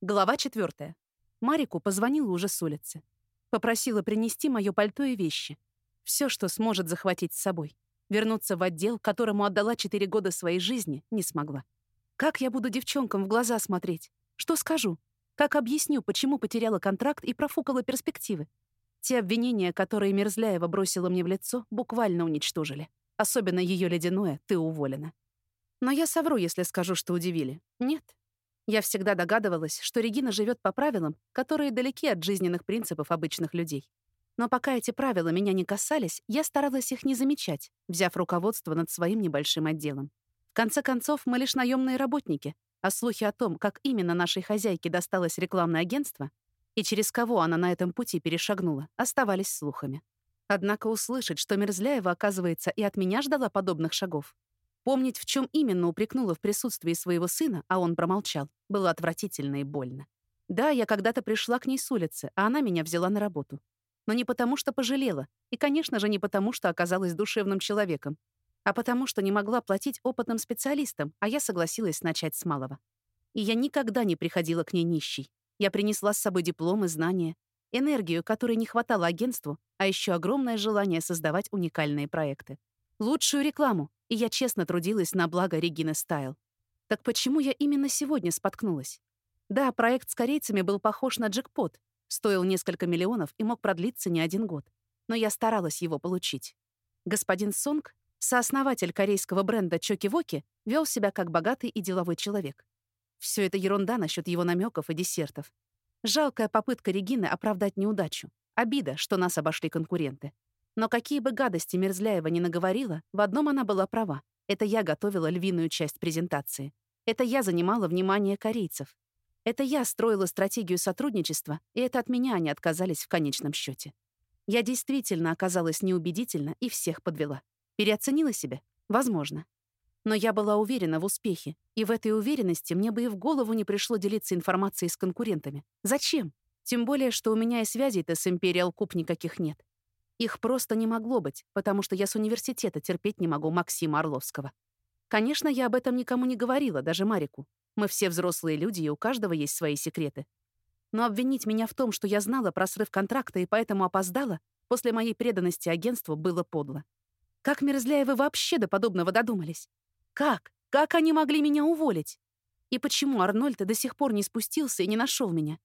Глава четвертая. Марику позвонила уже с улицы. Попросила принести моё пальто и вещи. Все, что сможет захватить с собой. Вернуться в отдел, которому отдала четыре года своей жизни, не смогла. Как я буду девчонкам в глаза смотреть? Что скажу? Как объясню, почему потеряла контракт и профукала перспективы? Те обвинения, которые Мерзляева бросила мне в лицо, буквально уничтожили. Особенно ее ледяное «ты уволена». Но я совру, если скажу, что удивили. Нет, я всегда догадывалась, что Регина живет по правилам, которые далеки от жизненных принципов обычных людей. Но пока эти правила меня не касались, я старалась их не замечать, взяв руководство над своим небольшим отделом. В конце концов, мы лишь наемные работники, а слухи о том, как именно нашей хозяйке досталось рекламное агентство и через кого она на этом пути перешагнула, оставались слухами. Однако услышать, что Мерзляева, оказывается, и от меня ждала подобных шагов, Помнить, в чем именно упрекнула в присутствии своего сына, а он промолчал, было отвратительно и больно. Да, я когда-то пришла к ней с улицы, а она меня взяла на работу. Но не потому, что пожалела, и, конечно же, не потому, что оказалась душевным человеком, а потому, что не могла платить опытным специалистам, а я согласилась начать с малого. И я никогда не приходила к ней нищей. Я принесла с собой дипломы, знания, энергию, которой не хватало агентству, а еще огромное желание создавать уникальные проекты. Лучшую рекламу, и я честно трудилась на благо Регины Стайл. Так почему я именно сегодня споткнулась? Да, проект с корейцами был похож на джекпот, стоил несколько миллионов и мог продлиться не один год. Но я старалась его получить. Господин Сонг, сооснователь корейского бренда Чоки-Воки, вел себя как богатый и деловой человек. Все это ерунда насчет его намеков и десертов. Жалкая попытка Регины оправдать неудачу. Обида, что нас обошли конкуренты. Но какие бы гадости Мерзляева не наговорила, в одном она была права. Это я готовила львиную часть презентации. Это я занимала внимание корейцев. Это я строила стратегию сотрудничества, и это от меня они отказались в конечном счете. Я действительно оказалась неубедительна и всех подвела. Переоценила себя? Возможно. Но я была уверена в успехе, и в этой уверенности мне бы и в голову не пришло делиться информацией с конкурентами. Зачем? Тем более, что у меня и связей-то с Imperial Куб никаких нет. Их просто не могло быть, потому что я с университета терпеть не могу Максима Орловского. Конечно, я об этом никому не говорила, даже Марику. Мы все взрослые люди, и у каждого есть свои секреты. Но обвинить меня в том, что я знала про срыв контракта и поэтому опоздала, после моей преданности агентству было подло. Как Мерзляевы вообще до подобного додумались? Как? Как они могли меня уволить? И почему Арнольд до сих пор не спустился и не нашел меня?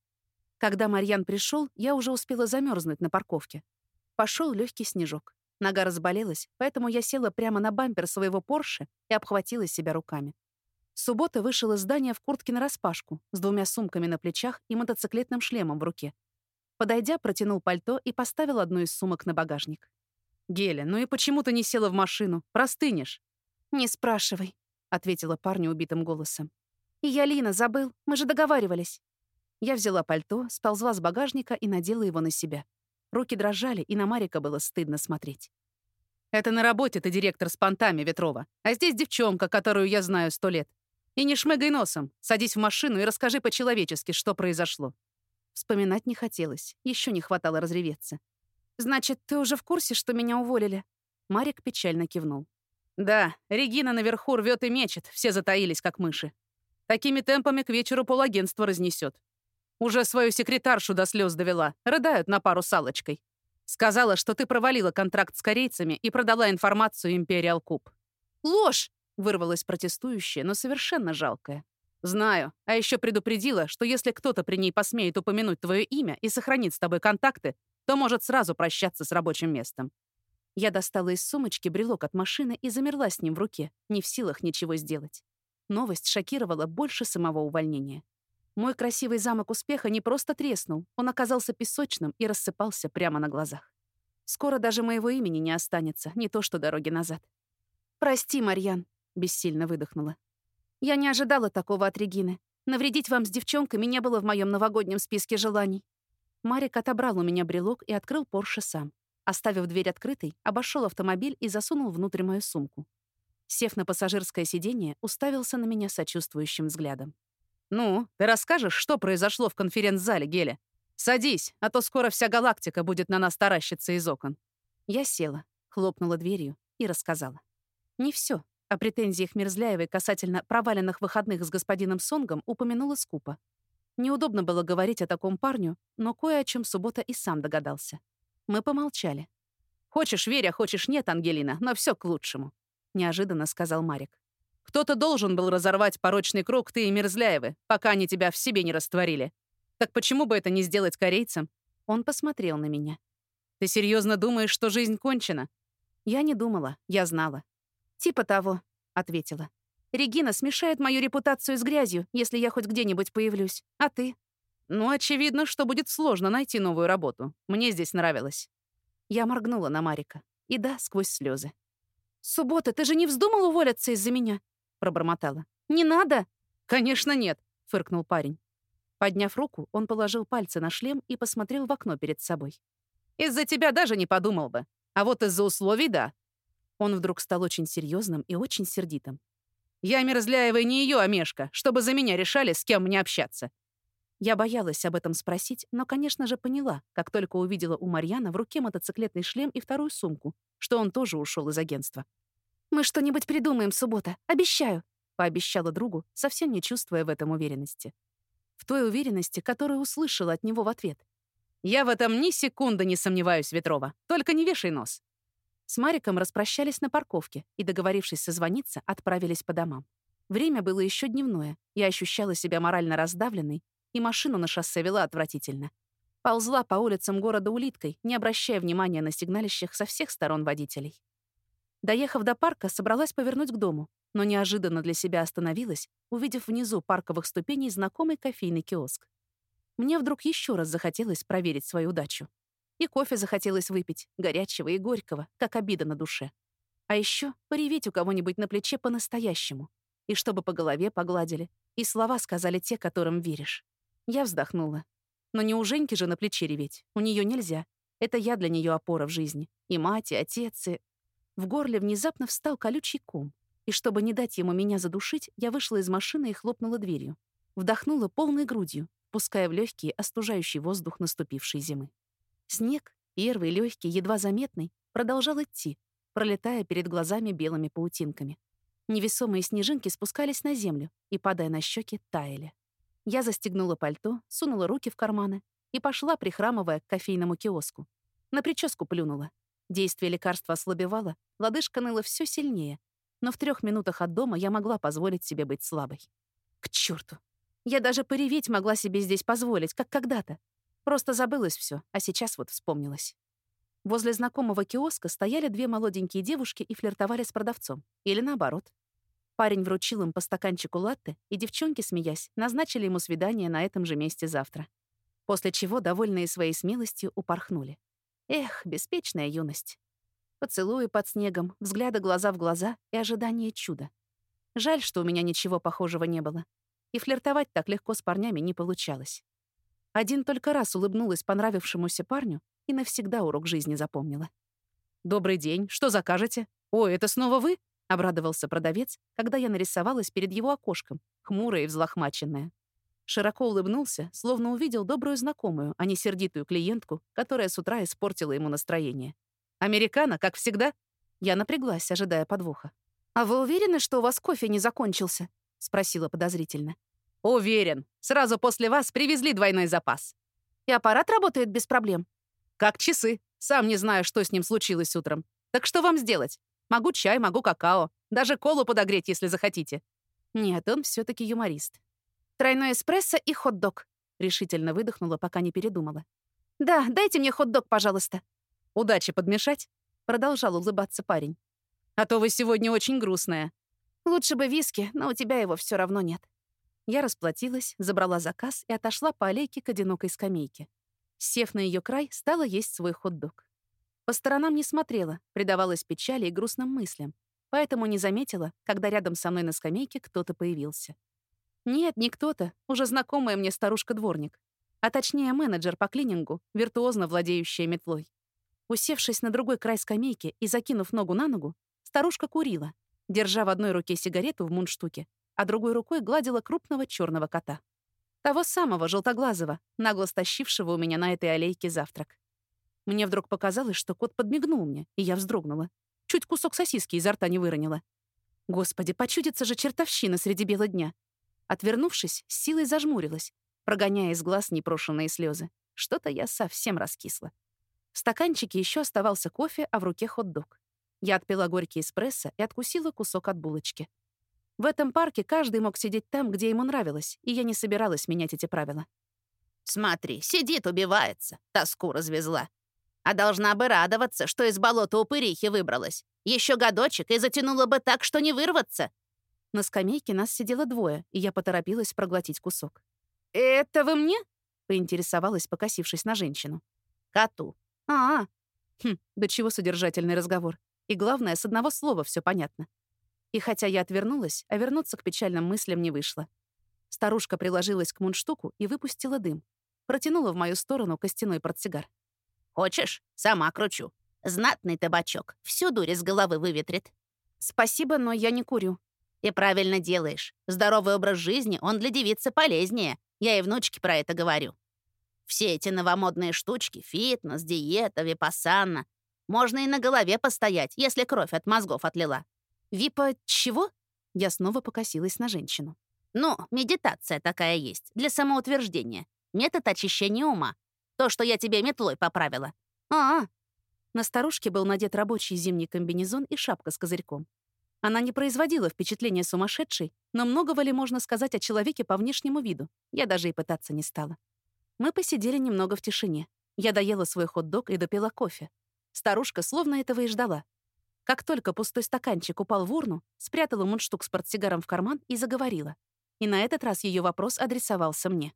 Когда Марьян пришел, я уже успела замерзнуть на парковке. Пошел легкий снежок. Нога разболелась, поэтому я села прямо на бампер своего Порше и обхватила себя руками. Суббота вышел из здания в куртке нараспашку, с двумя сумками на плечах и мотоциклетным шлемом в руке. Подойдя, протянул пальто и поставил одну из сумок на багажник. «Геля, ну и почему ты не села в машину? Простынешь?» «Не спрашивай», — ответила парню убитым голосом. «И я, Лина, забыл. Мы же договаривались». Я взяла пальто, сползла с багажника и надела его на себя. Руки дрожали, и на Марика было стыдно смотреть. «Это на работе ты директор с понтами, Ветрова. А здесь девчонка, которую я знаю сто лет. И не шмыгай носом. Садись в машину и расскажи по-человечески, что произошло». Вспоминать не хотелось. Еще не хватало разреветься. «Значит, ты уже в курсе, что меня уволили?» Марик печально кивнул. «Да, Регина наверху рвет и мечет, все затаились, как мыши. Такими темпами к вечеру полагентство разнесет. Уже свою секретаршу до слез довела. Рыдают на пару с Аллочкой. Сказала, что ты провалила контракт с корейцами и продала информацию Imperial Куб. «Ложь!» — вырвалась протестующая, но совершенно жалкая. «Знаю. А еще предупредила, что если кто-то при ней посмеет упомянуть твое имя и сохранит с тобой контакты, то может сразу прощаться с рабочим местом». Я достала из сумочки брелок от машины и замерла с ним в руке, не в силах ничего сделать. Новость шокировала больше самого увольнения. Мой красивый замок успеха не просто треснул, он оказался песочным и рассыпался прямо на глазах. Скоро даже моего имени не останется, не то что дороги назад. «Прости, Марьян», — бессильно выдохнула. «Я не ожидала такого от Регины. Навредить вам с девчонками не было в моем новогоднем списке желаний». Марик отобрал у меня брелок и открыл Порше сам. Оставив дверь открытой, обошел автомобиль и засунул внутрь мою сумку. Сев на пассажирское сиденье, уставился на меня сочувствующим взглядом. «Ну, ты расскажешь, что произошло в конференц-зале, Геля? Садись, а то скоро вся галактика будет на нас таращиться из окон». Я села, хлопнула дверью и рассказала. Не все. О претензиях Мерзляевой касательно проваленных выходных с господином Сонгом упомянула скупо. Неудобно было говорить о таком парню, но кое о чем суббота и сам догадался. Мы помолчали. «Хочешь верь, а хочешь нет, Ангелина, но все к лучшему», — неожиданно сказал Марик. «Кто-то должен был разорвать порочный круг ты и Мерзляевы, пока они тебя в себе не растворили. Так почему бы это не сделать корейцам?» Он посмотрел на меня. «Ты серьезно думаешь, что жизнь кончена?» Я не думала, я знала. «Типа того», — ответила. «Регина смешает мою репутацию с грязью, если я хоть где-нибудь появлюсь. А ты?» «Ну, очевидно, что будет сложно найти новую работу. Мне здесь нравилось». Я моргнула на Марика. И да, сквозь слезы. «Суббота, ты же не вздумал уволиться из-за меня?» Пробормотала. «Не надо!» «Конечно нет», — фыркнул парень. Подняв руку, он положил пальцы на шлем и посмотрел в окно перед собой. «Из-за тебя даже не подумал бы. А вот из-за условий — да». Он вдруг стал очень серьезным и очень сердитым. «Я Мерзляева не ее Омешка, чтобы за меня решали, с кем мне общаться. Я боялась об этом спросить, но, конечно же, поняла, как только увидела у Марьяна в руке мотоциклетный шлем и вторую сумку, что он тоже ушел из агентства. «Мы что-нибудь придумаем, суббота, обещаю», — пообещала другу, совсем не чувствуя в этом уверенности. В той уверенности, которую услышала от него в ответ. «Я в этом ни секунды не сомневаюсь, Ветрова. Только не вешай нос». С Мариком распрощались на парковке и, договорившись созвониться, отправились по домам. Время было еще дневное, я ощущала себя морально раздавленной и машину на шоссе вела отвратительно. Ползла по улицам города улиткой, не обращая внимания на сигналищих со всех сторон водителей. Доехав до парка, собралась повернуть к дому, но неожиданно для себя остановилась, увидев внизу парковых ступеней знакомый кофейный киоск. Мне вдруг еще раз захотелось проверить свою удачу. И кофе захотелось выпить, горячего и горького, как обида на душе. А еще пореветь у кого-нибудь на плече по-настоящему. И чтобы по голове погладили, и слова сказали те, которым веришь. Я вздохнула. Но не у Женьки же на плече реветь. У нее нельзя. Это я для нее опора в жизни. И мать, и отец, и... В горле внезапно встал колючий ком. И чтобы не дать ему меня задушить, я вышла из машины и хлопнула дверью. Вдохнула полной грудью, пуская в легкий остужающий воздух наступившей зимы. Снег, первый, легкий, едва заметный, продолжал идти, пролетая перед глазами белыми паутинками. Невесомые снежинки спускались на землю и, падая на щеки, таяли. Я застегнула пальто, сунула руки в карманы и пошла, прихрамывая, к кофейному киоску. На прическу плюнула. Действие лекарства ослабевало, лодыжка ныла все сильнее, но в трех минутах от дома я могла позволить себе быть слабой. К черту! Я даже пореветь могла себе здесь позволить, как когда-то. Просто забылось все, а сейчас вот вспомнилось. Возле знакомого киоска стояли две молоденькие девушки и флиртовали с продавцом. Или наоборот. Парень вручил им по стаканчику латте, и девчонки, смеясь, назначили ему свидание на этом же месте завтра. После чего, довольные своей смелостью, упорхнули. Эх, беспечная юность. Поцелуи под снегом, взгляды глаза в глаза и ожидание чуда. Жаль, что у меня ничего похожего не было. И флиртовать так легко с парнями не получалось. Один только раз улыбнулась понравившемуся парню и навсегда урок жизни запомнила. «Добрый день, что закажете? Ой, это снова вы?» — обрадовался продавец, когда я нарисовалась перед его окошком, хмурая и взлохмаченная. Широко улыбнулся, словно увидел добрую знакомую, а не сердитую клиентку, которая с утра испортила ему настроение. «Американо, как всегда?» Я напряглась, ожидая подвоха. «А вы уверены, что у вас кофе не закончился?» — спросила подозрительно. «Уверен. Сразу после вас привезли двойной запас». «И аппарат работает без проблем?» «Как часы. Сам не знаю, что с ним случилось утром. Так что вам сделать? Могу чай, могу какао. Даже колу подогреть, если захотите». Нет, он все таки юморист. «Тройной эспрессо и хот-дог», — решительно выдохнула, пока не передумала. «Да, дайте мне хот-дог, пожалуйста». «Удачи подмешать?» — продолжал улыбаться парень. «А то вы сегодня очень грустная». «Лучше бы виски, но у тебя его все равно нет». Я расплатилась, забрала заказ и отошла по аллейке к одинокой скамейке. Сев на ее край, стала есть свой хот-дог. По сторонам не смотрела, предавалась печали и грустным мыслям, поэтому не заметила, когда рядом со мной на скамейке кто-то появился. Нет, не кто-то, уже знакомая мне старушка-дворник, а точнее менеджер по клинингу, виртуозно владеющая метлой. Усевшись на другой край скамейки и закинув ногу на ногу, старушка курила, держа в одной руке сигарету в мундштуке, а другой рукой гладила крупного черного кота. Того самого, желтоглазого, нагло стащившего у меня на этой аллейке завтрак. Мне вдруг показалось, что кот подмигнул мне, и я вздрогнула. Чуть кусок сосиски изо рта не выронила. Господи, почудится же чертовщина среди бела дня. Отвернувшись, с силой зажмурилась прогоняя из глаз непрошенные слезы. Что-то я совсем раскисла. В стаканчике еще оставался кофе, а в руке хот-дог. Я отпила горький эспрессо и откусила кусок от булочки. В этом парке каждый мог сидеть там, где ему нравилось, и я не собиралась менять эти правила. «Смотри, сидит, убивается, тоску развезла. А должна бы радоваться, что из болота упырихи выбралась. Еще годочек и затянула бы так, что не вырваться». На скамейке нас сидело двое, и я поторопилась проглотить кусок. «Это вы мне?» — поинтересовалась, покосившись на женщину. «Коту». «А, -а. хм, до чего содержательный разговор. И главное, с одного слова все понятно. И хотя я отвернулась, а вернуться к печальным мыслям не вышло. Старушка приложилась к мундштуку и выпустила дым. Протянула в мою сторону костяной портсигар. «Хочешь? Сама кручу. Знатный табачок. Всю дурь из головы выветрит». «Спасибо, но я не курю». «И правильно делаешь. Здоровый образ жизни, он для девицы полезнее. Я и внучке про это говорю. Все эти новомодные штучки, фитнес, диета, випассана, можно и на голове постоять, если кровь от мозгов отлила. Випа чего? Я снова покосилась на женщину. Ну, медитация такая есть, для самоутверждения. Метод очищения ума. То, что я тебе метлой поправила. А, -а. На старушке был надет рабочий зимний комбинезон и шапка с козырьком. Она не производила впечатления сумасшедшей, но многого ли можно сказать о человеке по внешнему виду? Я даже и пытаться не стала. Мы посидели немного в тишине. Я доела свой хот-дог и допила кофе. Старушка словно этого и ждала. Как только пустой стаканчик упал в урну, спрятала мундштук с портсигаром в карман и заговорила. И на этот раз ее вопрос адресовался мне.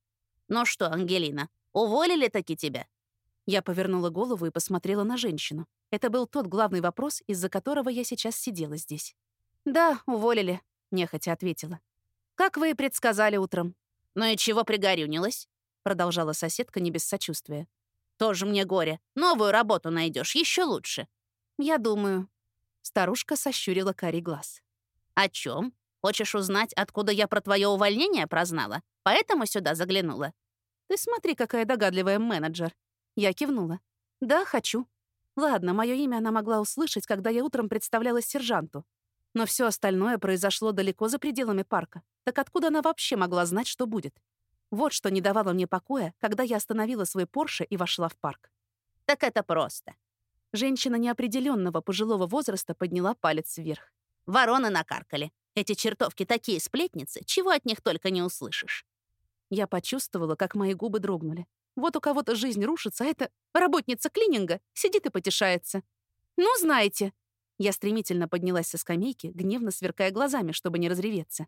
«Ну что, Ангелина, уволили таки тебя?» Я повернула голову и посмотрела на женщину. Это был тот главный вопрос, из-за которого я сейчас сидела здесь. «Да, уволили», — нехотя ответила. «Как вы и предсказали утром». «Ну и чего пригорюнилась?» — продолжала соседка не без сочувствия. Тоже мне горе. Новую работу найдешь, еще лучше. Я думаю. Старушка сощурила карий глаз. О чем? Хочешь узнать, откуда я про твое увольнение прознала? Поэтому сюда заглянула. Ты смотри, какая догадливая менеджер. Я кивнула. Да, хочу. Ладно, мое имя она могла услышать, когда я утром представлялась сержанту. Но все остальное произошло далеко за пределами парка. Так откуда она вообще могла знать, что будет? Вот что не давало мне покоя, когда я остановила свой Порше и вошла в парк. Так это просто. Женщина неопределенного пожилого возраста подняла палец вверх. Вороны накаркали. Эти чертовки такие сплетницы, чего от них только не услышишь. Я почувствовала, как мои губы дрогнули. Вот у кого-то жизнь рушится, а эта работница клининга сидит и потешается. Ну, знаете. Я стремительно поднялась со скамейки, гневно сверкая глазами, чтобы не разреветься.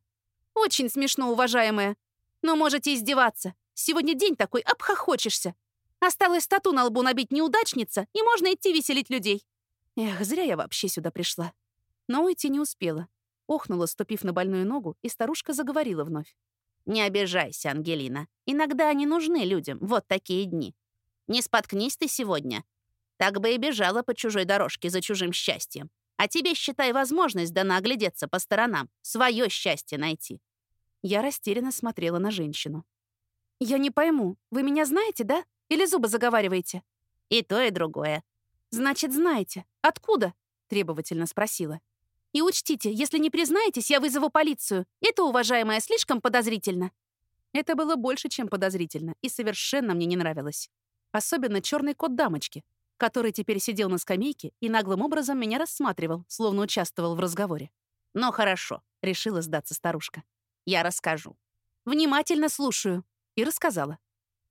Очень смешно, уважаемая. Но можете издеваться. Сегодня день такой, обхохочешься. Осталось стату на лбу набить неудачница, и можно идти веселить людей. Эх, зря я вообще сюда пришла. Но уйти не успела. Охнула, ступив на больную ногу, и старушка заговорила вновь. «Не обижайся, Ангелина. Иногда они нужны людям, вот такие дни. Не споткнись ты сегодня. Так бы и бежала по чужой дорожке за чужим счастьем. А тебе, считай, возможность дана оглядеться по сторонам, свое счастье найти. Я растерянно смотрела на женщину. «Я не пойму, вы меня знаете, да? Или зубы заговариваете?» «И то, и другое». «Значит, знаете. Откуда?» — требовательно спросила. «И учтите, если не признаетесь, я вызову полицию. Это, уважаемая, слишком подозрительно». Это было больше, чем подозрительно, и совершенно мне не нравилось. Особенно черный кот дамочки, который теперь сидел на скамейке и наглым образом меня рассматривал, словно участвовал в разговоре. «Ну хорошо», — решила сдаться старушка. Я расскажу. Внимательно слушаю. И рассказала.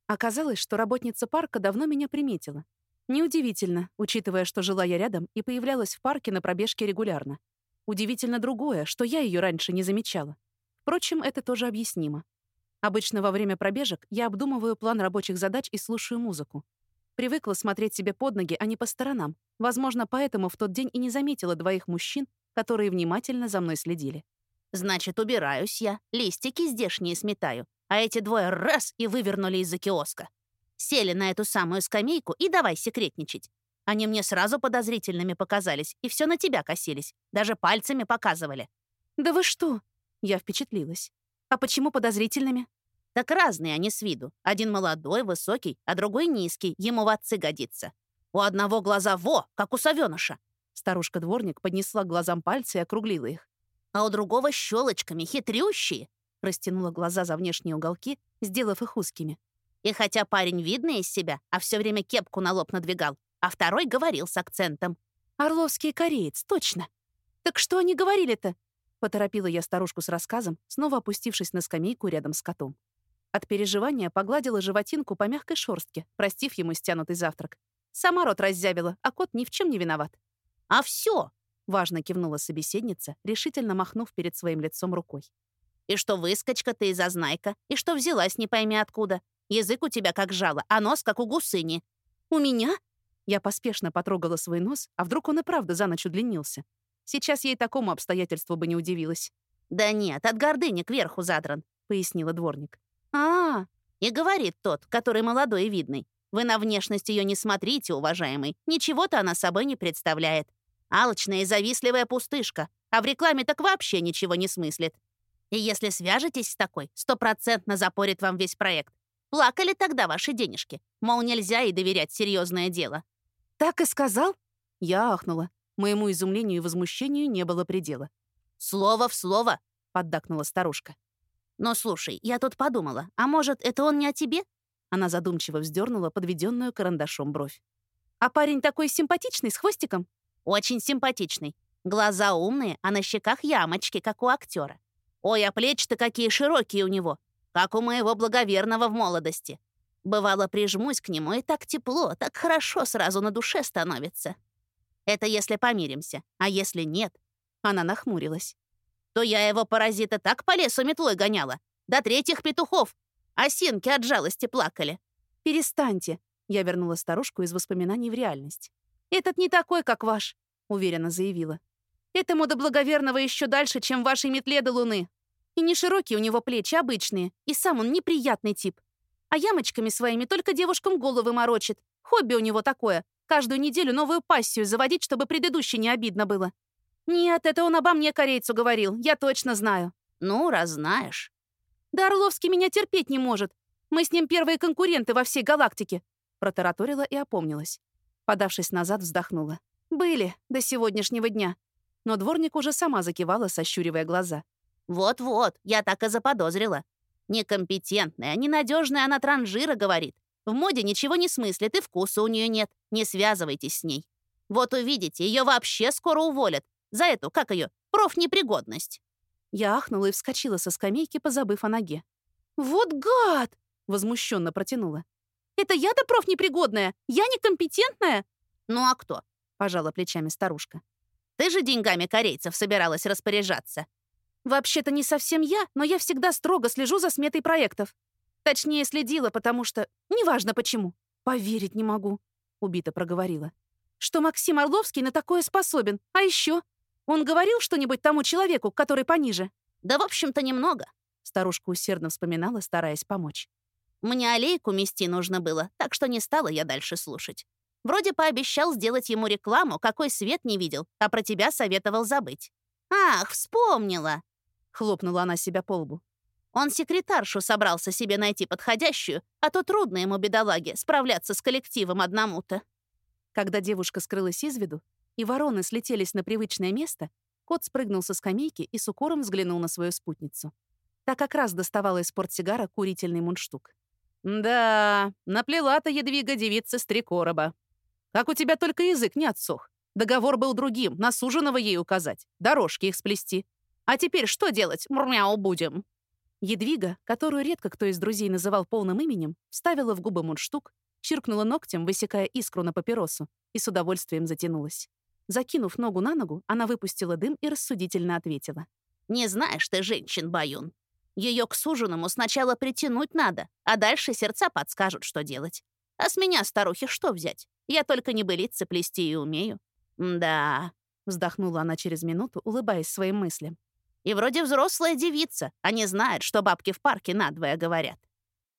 Оказалось, что работница парка давно меня приметила. Неудивительно, учитывая, что жила я рядом и появлялась в парке на пробежке регулярно. Удивительно другое, что я ее раньше не замечала. Впрочем, это тоже объяснимо. Обычно во время пробежек я обдумываю план рабочих задач и слушаю музыку. Привыкла смотреть себе под ноги, а не по сторонам. Возможно, поэтому в тот день и не заметила двоих мужчин, которые внимательно за мной следили. Значит, убираюсь я, листики здешние сметаю, а эти двое раз и вывернули из-за киоска. Сели на эту самую скамейку и давай секретничать. Они мне сразу подозрительными показались и все на тебя косились, даже пальцами показывали. «Да вы что?» Я впечатлилась. «А почему подозрительными?» Так разные они с виду. Один молодой, высокий, а другой низкий, ему в отцы годится. У одного глаза во, как у совёныша. Старушка-дворник поднесла к глазам пальцы и округлила их а у другого щелочками, хитрющие. Растянула глаза за внешние уголки, сделав их узкими. И хотя парень видный из себя, а все время кепку на лоб надвигал, а второй говорил с акцентом. «Орловский кореец, точно!» «Так что они говорили-то?» Поторопила я старушку с рассказом, снова опустившись на скамейку рядом с котом. От переживания погладила животинку по мягкой шорстке, простив ему стянутый завтрак. Сама рот раззявила, а кот ни в чем не виноват. «А все!» — важно кивнула собеседница, решительно махнув перед своим лицом рукой. «И что выскочка ты и зазнайка, и что взялась не пойми откуда. Язык у тебя как жало, а нос как у гусыни». «У меня?» Я поспешно потрогала свой нос, а вдруг он и правда за ночь удлинился. Сейчас ей такому обстоятельству бы не удивилась. «Да нет, от гордыни кверху задран», — пояснила дворник. А, -а, -а. И говорит тот, который молодой и видный. «Вы на внешность ее не смотрите, уважаемый. Ничего-то она собой не представляет. Алчная и завистливая пустышка. А в рекламе так вообще ничего не смыслит. И если свяжетесь с такой, стопроцентно запорит вам весь проект. Плакали тогда ваши денежки. Мол, нельзя и доверять серьезное дело. «Так и сказал?» Я ахнула. Моему изумлению и возмущению не было предела. «Слово в слово», — поддакнула старушка. «Но слушай, я тут подумала, а может, это он не о тебе?» Она задумчиво вздернула подведенную карандашом бровь. «А парень такой симпатичный, с хвостиком?» «Очень симпатичный. Глаза умные, а на щеках ямочки, как у актера. Ой, а плечи-то какие широкие у него, как у моего благоверного в молодости. Бывало, прижмусь к нему, и так тепло, так хорошо сразу на душе становится. Это если помиримся, а если нет, она нахмурилась, то я его паразита так по лесу метлой гоняла, до третьих петухов. Осинки от жалости плакали. «Перестаньте», — я вернула старушку из воспоминаний в реальность. «Этот не такой, как ваш», — уверенно заявила. «Этому до благоверного еще дальше, чем вашей метле до луны. И не широкие у него плечи, обычные, и сам он неприятный тип а ямочками своими только девушкам головы морочит. Хобби у него такое. Каждую неделю новую пассию заводить, чтобы предыдущей не обидно было. Нет, это он обо мне корейцу говорил, я точно знаю. Ну, раз знаешь. Да Орловский меня терпеть не может. Мы с ним первые конкуренты во всей галактике. Протараторила и опомнилась. Подавшись назад, вздохнула. Были до сегодняшнего дня. Но дворник уже сама закивала, сощуривая глаза. «Вот-вот, я так и заподозрила. Некомпетентная, ненадежная она транжира, говорит. В моде ничего не смыслит, и вкуса у нее нет. Не связывайтесь с ней. Вот увидите, ее вообще скоро уволят. За эту, как ее, профнепригодность. Я ахнула и вскочила со скамейки, позабыв о ноге. «Вот гад!» — возмущенно протянула. «Это я-то профнепригодная? Я некомпетентная?» «Ну а кто?» — пожала плечами старушка. «Ты же деньгами корейцев собиралась распоряжаться. Вообще-то не совсем я, но я всегда строго слежу за сметой проектов. Точнее, следила, потому что... Неважно почему. Поверить не могу, — убито проговорила. Что Максим Орловский на такое способен. А еще Он говорил что-нибудь тому человеку, который пониже? Да, в общем-то, немного. Старушка усердно вспоминала, стараясь помочь. Мне аллейку мести нужно было, так что не стала я дальше слушать. Вроде пообещал сделать ему рекламу, какой свет не видел, а про тебя советовал забыть. Ах, вспомнила! Хлопнула она себя по лбу. Он секретаршу собрался себе найти подходящую, а то трудно ему, бедолаге, справляться с коллективом одному-то. Когда девушка скрылась из виду, и вороны слетелись на привычное место, кот спрыгнул со скамейки и с укором взглянул на свою спутницу. Та как раз доставала из портсигара курительный мундштук. «Да, наплела-то едвига девица с три короба. Как у тебя только язык не отсох. Договор был другим, на суженого ей указать, дорожки их сплести. А теперь что делать? Мурмяу будем!» Едвига, которую редко кто из друзей называл полным именем, вставила в губы мундштук, чиркнула ногтем, высекая искру на папиросу, и с удовольствием затянулась. Закинув ногу на ногу, она выпустила дым и рассудительно ответила. «Не знаешь ты женщин, Баюн. Ее к суженому сначала притянуть надо, а дальше сердца подскажут, что делать. А с меня, старухи, что взять? Я только небылицы плести и умею». «Да», — вздохнула она через минуту, улыбаясь своим мыслям. И вроде взрослая девица, а не знает, что бабки в парке надвое говорят.